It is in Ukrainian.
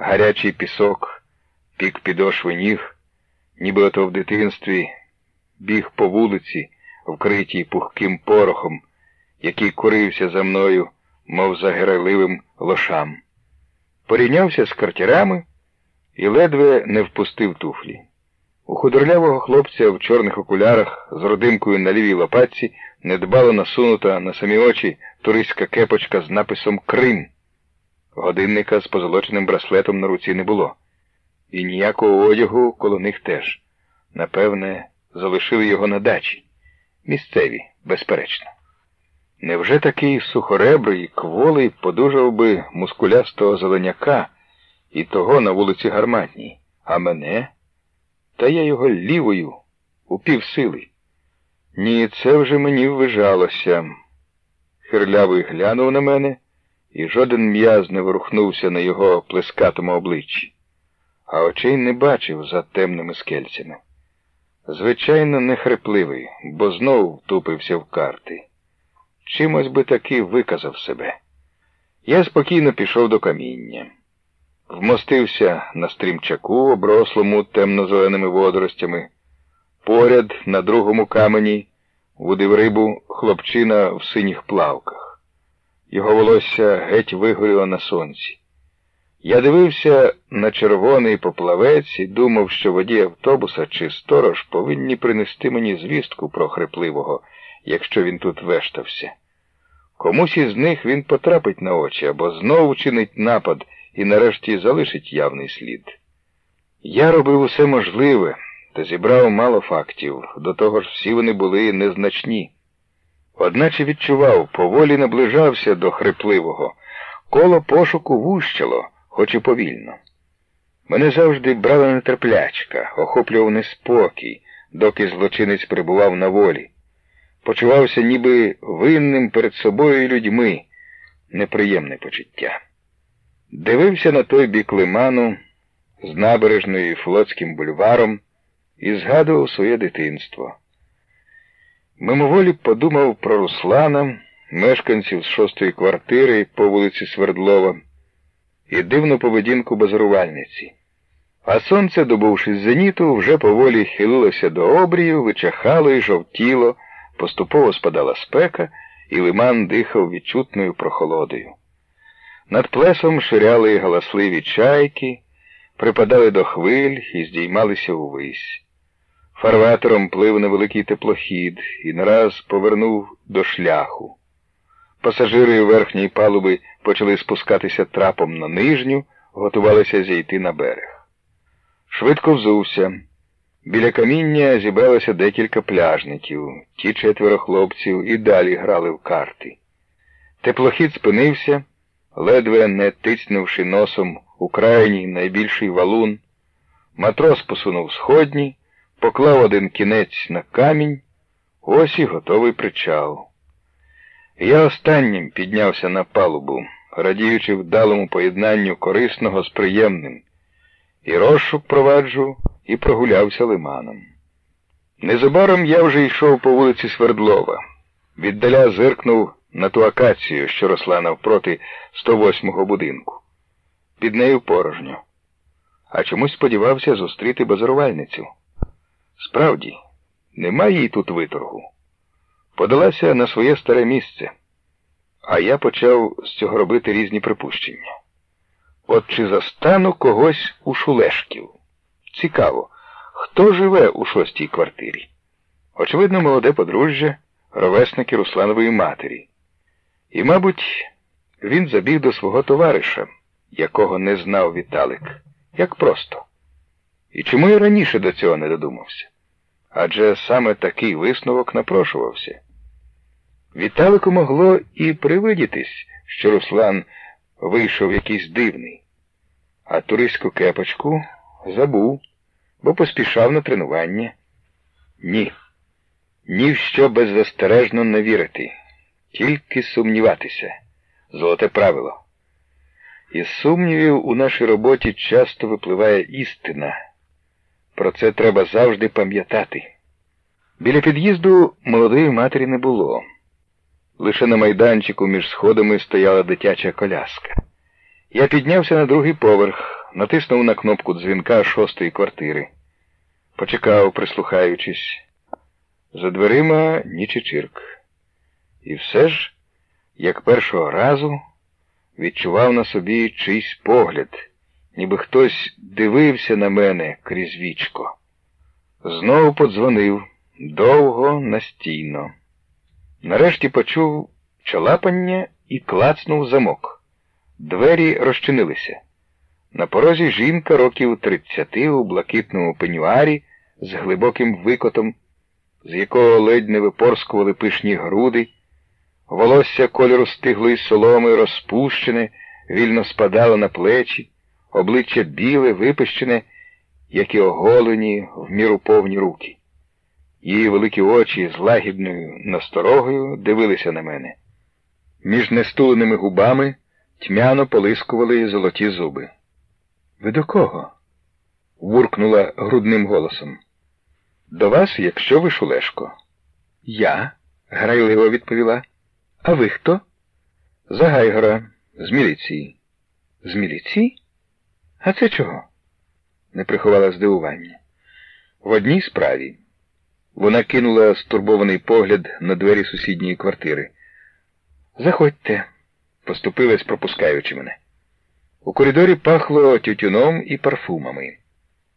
Гарячий пісок, пік підошви ніг, ніби ото в дитинстві, біг по вулиці, вкритій пухким порохом, який курився за мною, мов за герайливим лошам. Порівнявся з картірами і ледве не впустив туфлі. У худорлявого хлопця в чорних окулярах з родимкою на лівій лопатці недбало насунута на самі очі туристська кепочка з написом Крим. Годинника з позолоченим браслетом на руці не було. І ніякого одягу коло них теж. Напевне, залишили його на дачі. Місцеві, безперечно. Невже такий сухоребрий, кволий подужав би мускулястого зеленяка і того на вулиці Гарматній, а мене? Та я його лівою, у півсили. Ні, це вже мені ввижалося. Хирлявий глянув на мене, і жоден м'яз не ворухнувся на його плескатому обличчі, а очей не бачив за темними скельцями. Звичайно, не хрипливий, бо знов втупився в карти. Чимось би таки виказав себе. Я спокійно пішов до каміння. Вмостився на стрімчаку, оброслому темно-зеленими водоростями. Поряд, на другому камені, водив рибу хлопчина в синіх плавках. Його волосся геть вигоріло на сонці. Я дивився на червоний поплавець і думав, що водій автобуса чи сторож повинні принести мені звістку про хрипливого, якщо він тут вештався. Комусь із них він потрапить на очі або знову чинить напад і нарешті залишить явний слід. Я робив усе можливе та зібрав мало фактів, до того ж всі вони були незначні. Одначе відчував, поволі наближався до хрипливого, коло пошуку вущало, хоч і повільно. Мене завжди брала нетерплячка, охоплював неспокій, доки злочинець перебував на волі. Почувався ніби винним перед собою і людьми, неприємне почуття. Дивився на той бік лиману з набережною і флотським бульваром і згадував своє дитинство. Мимоволі подумав про Руслана, мешканців з шостої квартири по вулиці Свердлова, і дивну поведінку базарувальниці. А сонце, добувшись з зеніту, вже поволі хилилося до обрію, вичахало і жовтіло, поступово спадала спека, і лиман дихав відчутною прохолодою. Над плесом ширяли галасливі чайки, припадали до хвиль і здіймалися увись. Фарватером плив невеликий теплохід і нараз повернув до шляху. Пасажири верхньої палуби почали спускатися трапом на нижню, готувалися зійти на берег. Швидко взувся. Біля каміння зібралося декілька пляжників, ті четверо хлопців і далі грали в карти. Теплохід спинився, ледве не тицнувши носом у крайній найбільший валун. Матрос посунув сходній, поклав один кінець на камінь, ось і готовий причал. Я останнім піднявся на палубу, радіючи вдалому поєднанню корисного з приємним, і розшук проваджу, і прогулявся лиманом. Незабаром я вже йшов по вулиці Свердлова. Віддаля зиркнув на ту акацію, що росла навпроти 108-го будинку. Під нею порожньо. А чомусь сподівався зустріти базарувальницю. Справді, нема їй тут виторгу. Подалася на своє старе місце, а я почав з цього робити різні припущення. От чи застану когось у шулешків? Цікаво, хто живе у шостій квартирі? Очевидно, молоде подружжя, ровесники Русланової матері. І, мабуть, він забіг до свого товариша, якого не знав Віталик, як просто. І чому я раніше до цього не додумався? Адже саме такий висновок напрошувався. Віталику могло і привидітись, що Руслан вийшов якийсь дивний, а туристську кепочку забув, бо поспішав на тренування. Ні. Ні в що беззастережно не вірити, тільки сумніватися. Золоте правило. Із сумнівів у нашій роботі часто випливає істина. Про це треба завжди пам'ятати. Біля під'їзду молодої матері не було. Лише на майданчику між сходами стояла дитяча коляска. Я піднявся на другий поверх, натиснув на кнопку дзвінка шостої квартири. Почекав, прислухаючись. За дверима нічичирк. І все ж, як першого разу, відчував на собі чийсь погляд, ніби хтось дивився на мене крізь вічко. Знову подзвонив довго, настійно. Нарешті почув чалапання і клацнув замок. Двері розчинилися. На порозі жінка років тридцяти у блакитному пенюарі з глибоким викотом, з якого ледь не випорскували пишні груди, волосся кольору стиглої соломи розпущене, вільно спадало на плечі, обличчя біле, випищене, як і оголені в міру повні руки. Її великі очі з лагідною насторогою дивилися на мене. Між нестуленими губами тьмяно полискували золоті зуби. Ви до кого? вуркнула грудним голосом. До вас, якщо ви Шулешко. Я, грайливо відповіла. А ви хто? Загайгора, з міліції. З міліції? А це чого? не приховала здивування. В одній справі. Вона кинула стурбований погляд на двері сусідньої квартири. Заходьте, поступилась, пропускаючи мене. У коридорі пахло тютюном і парфумами.